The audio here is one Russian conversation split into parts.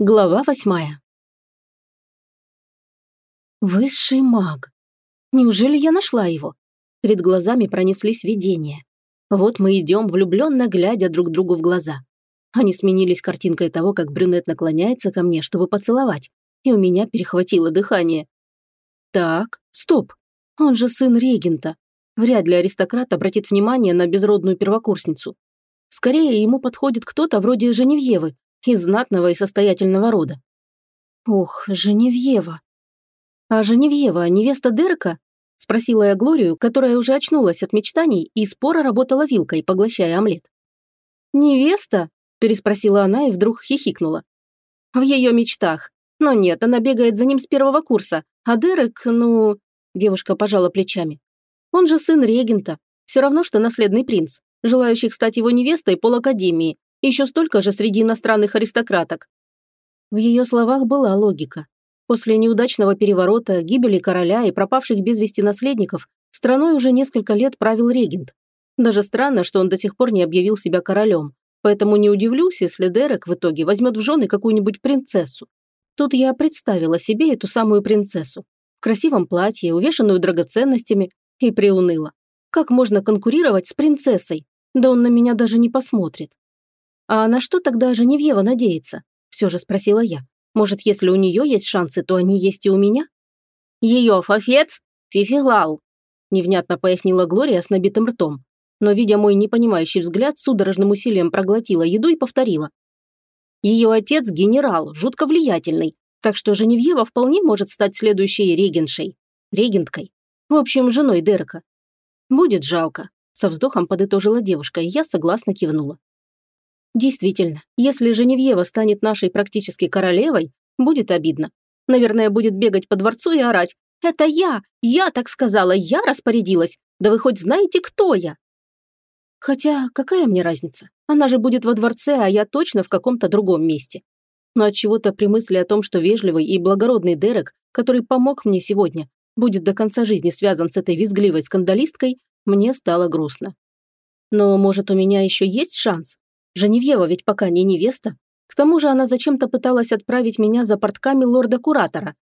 Глава восьмая. Высший маг. Неужели я нашла его? Перед глазами пронеслись видения. Вот мы идем, влюбленно глядя друг другу в глаза. Они сменились картинкой того, как брюнет наклоняется ко мне, чтобы поцеловать, и у меня перехватило дыхание. Так, стоп. Он же сын регента. Вряд ли аристократ обратит внимание на безродную первокурсницу. Скорее, ему подходит кто-то вроде Женевьевы, из знатного и состоятельного рода. Ох, Женевьева. А Женевьева, невеста Дерека? Спросила я Глорию, которая уже очнулась от мечтаний и споро работала вилкой, поглощая омлет. «Невеста?» – переспросила она и вдруг хихикнула. «В ее мечтах. Но нет, она бегает за ним с первого курса, а Дерек, ну...» Девушка пожала плечами. «Он же сын регента. Все равно, что наследный принц. Желающих стать его невестой пол академии, еще столько же среди иностранных аристократок. В ее словах была логика. После неудачного переворота, гибели короля и пропавших без вести наследников, страной уже несколько лет правил регент. Даже странно, что он до сих пор не объявил себя королем. Поэтому не удивлюсь, если Дерек в итоге возьмет в жены какую-нибудь принцессу. Тут я представила себе эту самую принцессу. В красивом платье, увешанную драгоценностями, и приуныла. Как можно конкурировать с принцессой? Да он на меня даже не посмотрит. «А на что тогда Женевьева надеется?» – все же спросила я. «Может, если у нее есть шансы, то они есть и у меня?» «Ее фафец фифилал», – невнятно пояснила Глория с набитым ртом. Но, видя мой непонимающий взгляд, судорожным усилием проглотила еду и повторила. Ее отец – генерал, жутко влиятельный, так что Женевьева вполне может стать следующей регеншей. Регенткой. В общем, женой Дерека. «Будет жалко», – со вздохом подытожила девушка, и я согласно кивнула. Действительно, если Женевьева станет нашей практически королевой, будет обидно. Наверное, будет бегать по дворцу и орать. «Это я! Я так сказала! Я распорядилась! Да вы хоть знаете, кто я?» Хотя, какая мне разница? Она же будет во дворце, а я точно в каком-то другом месте. Но от чего то при мысли о том, что вежливый и благородный Дерек, который помог мне сегодня, будет до конца жизни связан с этой визгливой скандалисткой, мне стало грустно. Но, может, у меня еще есть шанс? Женевьева ведь пока не невеста. К тому же она зачем-то пыталась отправить меня за портками лорда-куратора.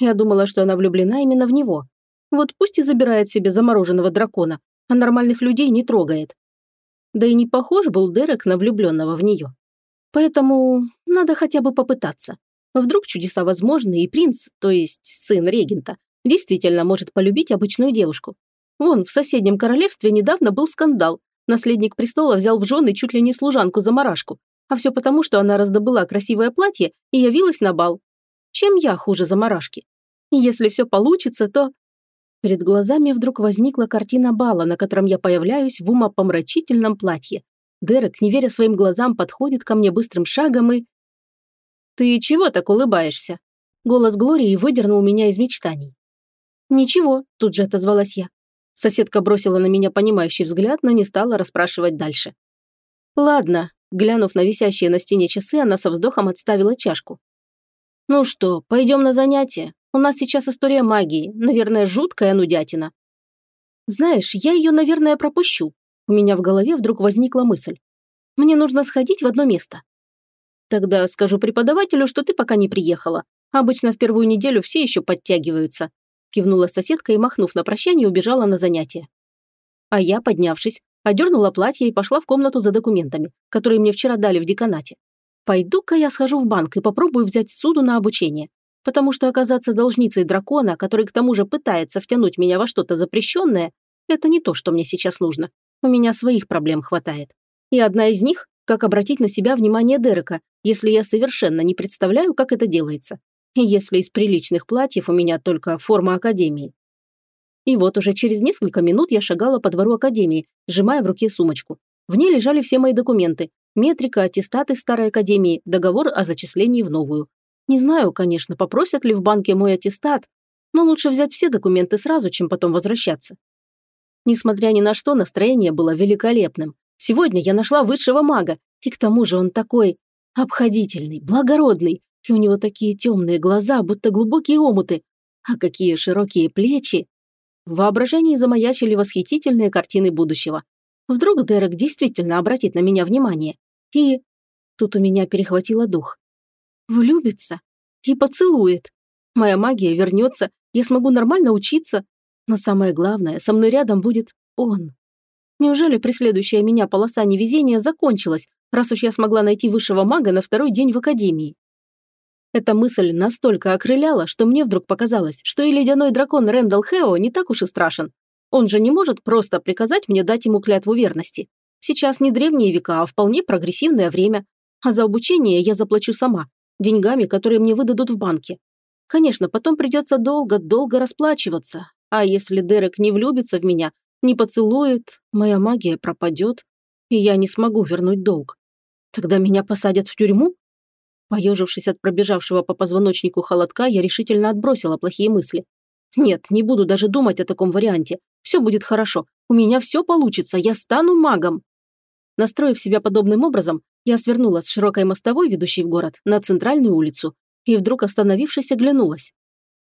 Я думала, что она влюблена именно в него. Вот пусть и забирает себе замороженного дракона, а нормальных людей не трогает. Да и не похож был Дерек на влюбленного в нее. Поэтому надо хотя бы попытаться. Вдруг чудеса возможны, и принц, то есть сын регента, действительно может полюбить обычную девушку. Вон, в соседнем королевстве недавно был скандал, Наследник престола взял в жены чуть ли не служанку за марашку. А все потому, что она раздобыла красивое платье и явилась на бал. Чем я хуже заморашки? И если все получится, то... Перед глазами вдруг возникла картина бала, на котором я появляюсь в умопомрачительном платье. Дерек, не веря своим глазам, подходит ко мне быстрым шагом и... «Ты чего так улыбаешься?» Голос Глории выдернул меня из мечтаний. «Ничего», – тут же отозвалась я. Соседка бросила на меня понимающий взгляд, но не стала расспрашивать дальше. «Ладно», – глянув на висящие на стене часы, она со вздохом отставила чашку. «Ну что, пойдем на занятия? У нас сейчас история магии, наверное, жуткая нудятина». «Знаешь, я ее, наверное, пропущу». У меня в голове вдруг возникла мысль. «Мне нужно сходить в одно место». «Тогда скажу преподавателю, что ты пока не приехала. Обычно в первую неделю все еще подтягиваются кивнула соседка и, махнув на прощание, убежала на занятия. А я, поднявшись, одернула платье и пошла в комнату за документами, которые мне вчера дали в деканате. Пойду-ка я схожу в банк и попробую взять суду на обучение, потому что оказаться должницей дракона, который к тому же пытается втянуть меня во что-то запрещенное, это не то, что мне сейчас нужно. У меня своих проблем хватает. И одна из них – как обратить на себя внимание Дерека, если я совершенно не представляю, как это делается если из приличных платьев у меня только форма академии. И вот уже через несколько минут я шагала по двору академии, сжимая в руке сумочку. В ней лежали все мои документы. Метрика, аттестаты старой академии, договор о зачислении в новую. Не знаю, конечно, попросят ли в банке мой аттестат, но лучше взять все документы сразу, чем потом возвращаться. Несмотря ни на что, настроение было великолепным. Сегодня я нашла высшего мага, и к тому же он такой обходительный, благородный, и у него такие темные глаза, будто глубокие омуты. А какие широкие плечи! В воображении замаячили восхитительные картины будущего. Вдруг Дерек действительно обратит на меня внимание. И... Тут у меня перехватило дух. Влюбится и поцелует. Моя магия вернется, я смогу нормально учиться. Но самое главное, со мной рядом будет он. Неужели преследующая меня полоса невезения закончилась, раз уж я смогла найти высшего мага на второй день в академии? Эта мысль настолько окрыляла, что мне вдруг показалось, что и ледяной дракон Рэндалл Хео не так уж и страшен. Он же не может просто приказать мне дать ему клятву верности. Сейчас не древние века, а вполне прогрессивное время. А за обучение я заплачу сама, деньгами, которые мне выдадут в банке. Конечно, потом придется долго-долго расплачиваться. А если Дерек не влюбится в меня, не поцелует, моя магия пропадет, и я не смогу вернуть долг. Тогда меня посадят в тюрьму? Поежившись от пробежавшего по позвоночнику холодка, я решительно отбросила плохие мысли. Нет, не буду даже думать о таком варианте. Все будет хорошо. У меня все получится. Я стану магом. Настроив себя подобным образом, я свернула с широкой мостовой, ведущей в город, на центральную улицу, и вдруг, остановившись, оглянулась.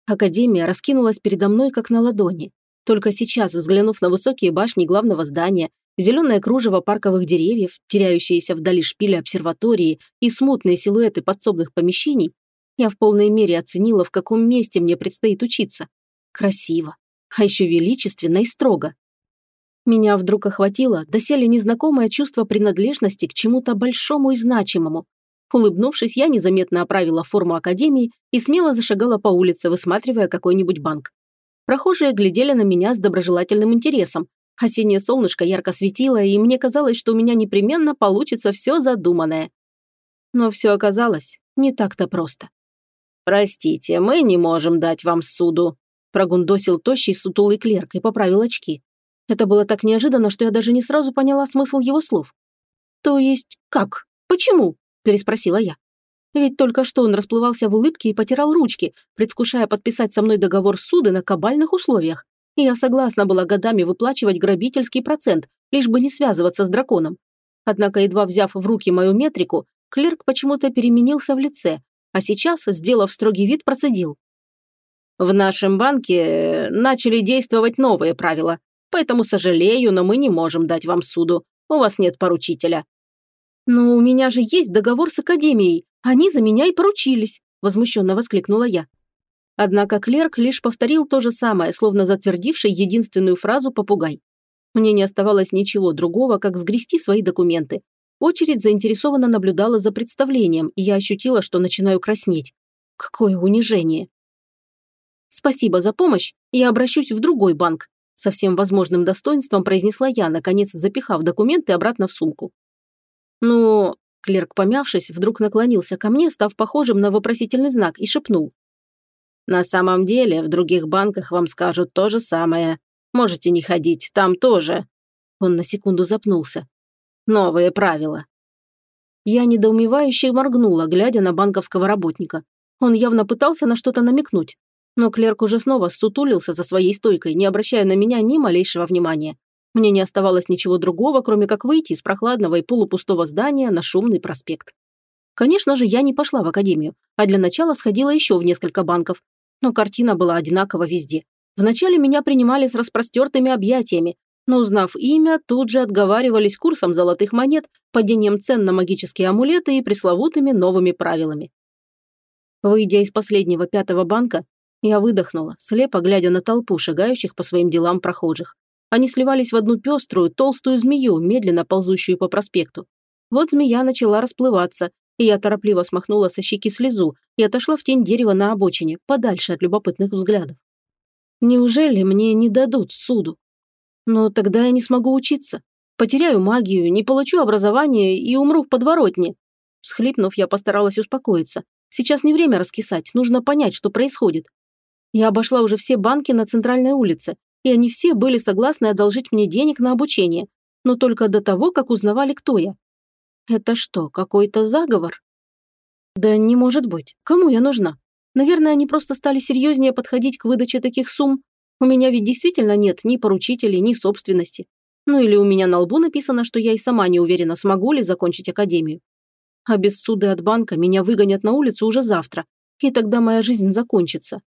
Академия раскинулась передо мной, как на ладони. Только сейчас, взглянув на высокие башни главного здания, зеленое кружево парковых деревьев, теряющиеся вдали шпили обсерватории и смутные силуэты подсобных помещений, я в полной мере оценила, в каком месте мне предстоит учиться. Красиво, а еще величественно и строго. Меня вдруг охватило доселе незнакомое чувство принадлежности к чему-то большому и значимому. Улыбнувшись, я незаметно оправила форму академии и смело зашагала по улице, высматривая какой-нибудь банк. Прохожие глядели на меня с доброжелательным интересом. Осеннее солнышко ярко светило, и мне казалось, что у меня непременно получится все задуманное. Но все оказалось не так-то просто. «Простите, мы не можем дать вам суду», прогундосил тощий сутулый клерк и поправил очки. Это было так неожиданно, что я даже не сразу поняла смысл его слов. «То есть как? Почему?» – переспросила я. Ведь только что он расплывался в улыбке и потирал ручки, предвкушая подписать со мной договор суды на кабальных условиях. И я согласна была годами выплачивать грабительский процент, лишь бы не связываться с драконом. Однако, едва взяв в руки мою метрику, клерк почему-то переменился в лице, а сейчас, сделав строгий вид, процедил. «В нашем банке начали действовать новые правила, Поэтому сожалею, но мы не можем дать вам суду. У вас нет поручителя». «Но у меня же есть договор с Академией. Они за меня и поручились», – возмущенно воскликнула я. Однако клерк лишь повторил то же самое, словно затвердивший единственную фразу попугай. Мне не оставалось ничего другого, как сгрести свои документы. Очередь заинтересованно наблюдала за представлением, и я ощутила, что начинаю краснеть. Какое унижение. Спасибо за помощь, я обращусь в другой банк, со всем возможным достоинством произнесла я, наконец запихав документы обратно в сумку. «Ну...» Клерк, помявшись, вдруг наклонился ко мне, став похожим на вопросительный знак, и шепнул. «На самом деле, в других банках вам скажут то же самое. Можете не ходить, там тоже». Он на секунду запнулся. «Новые правила». Я недоумевающе моргнула, глядя на банковского работника. Он явно пытался на что-то намекнуть, но клерк уже снова сутулился за своей стойкой, не обращая на меня ни малейшего внимания. Мне не оставалось ничего другого, кроме как выйти из прохладного и полупустого здания на шумный проспект. Конечно же, я не пошла в академию, а для начала сходила еще в несколько банков. Но картина была одинакова везде. Вначале меня принимали с распростертыми объятиями, но узнав имя, тут же отговаривались курсом золотых монет, падением цен на магические амулеты и пресловутыми новыми правилами. Выйдя из последнего пятого банка, я выдохнула, слепо глядя на толпу шагающих по своим делам прохожих. Они сливались в одну пеструю, толстую змею, медленно ползущую по проспекту. Вот змея начала расплываться, я торопливо смахнула со щеки слезу и отошла в тень дерева на обочине, подальше от любопытных взглядов. Неужели мне не дадут суду? Но тогда я не смогу учиться. Потеряю магию, не получу образование и умру в подворотне. Всхлипнув, я постаралась успокоиться. Сейчас не время раскисать, нужно понять, что происходит. Я обошла уже все банки на центральной улице, и они все были согласны одолжить мне денег на обучение, но только до того, как узнавали, кто я. Это что, какой-то заговор? Да не может быть. Кому я нужна? Наверное, они просто стали серьезнее подходить к выдаче таких сумм. У меня ведь действительно нет ни поручителей, ни собственности. Ну или у меня на лбу написано, что я и сама не уверена, смогу ли закончить академию. А без суды от банка меня выгонят на улицу уже завтра, и тогда моя жизнь закончится.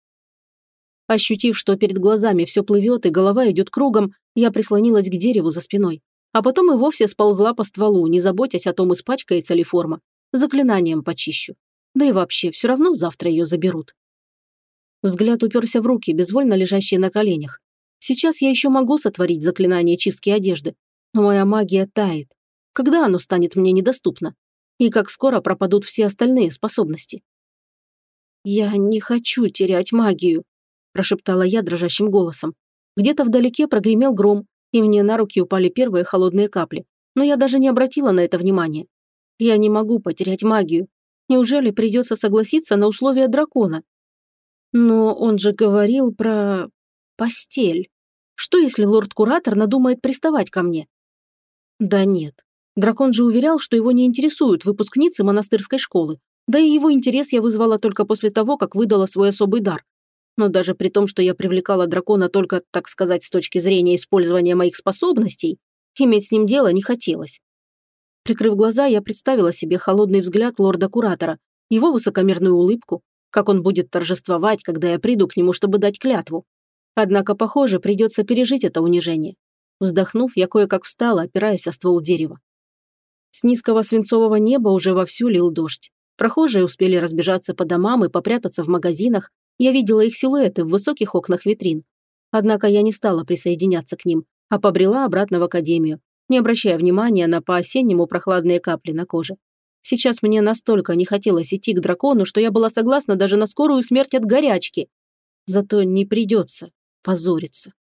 Ощутив, что перед глазами все плывет и голова идет кругом, я прислонилась к дереву за спиной. А потом и вовсе сползла по стволу, не заботясь о том, испачкается ли форма. Заклинанием почищу. Да и вообще, все равно завтра ее заберут. Взгляд уперся в руки, безвольно лежащие на коленях. Сейчас я еще могу сотворить заклинание чистки одежды, но моя магия тает. Когда оно станет мне недоступно? И как скоро пропадут все остальные способности? «Я не хочу терять магию», – прошептала я дрожащим голосом. Где-то вдалеке прогремел гром, и мне на руки упали первые холодные капли, но я даже не обратила на это внимания. Я не могу потерять магию. Неужели придется согласиться на условия дракона? Но он же говорил про... постель. Что, если лорд-куратор надумает приставать ко мне? Да нет. Дракон же уверял, что его не интересуют выпускницы монастырской школы. Да и его интерес я вызвала только после того, как выдала свой особый дар. Но даже при том, что я привлекала дракона только, так сказать, с точки зрения использования моих способностей, иметь с ним дело не хотелось. Прикрыв глаза, я представила себе холодный взгляд лорда-куратора, его высокомерную улыбку, как он будет торжествовать, когда я приду к нему, чтобы дать клятву. Однако, похоже, придется пережить это унижение. Вздохнув, я кое-как встала, опираясь о ствол дерева. С низкого свинцового неба уже вовсю лил дождь. Прохожие успели разбежаться по домам и попрятаться в магазинах. Я видела их силуэты в высоких окнах витрин. Однако я не стала присоединяться к ним, а побрела обратно в академию, не обращая внимания на по-осеннему прохладные капли на коже. Сейчас мне настолько не хотелось идти к дракону, что я была согласна даже на скорую смерть от горячки. Зато не придется позориться.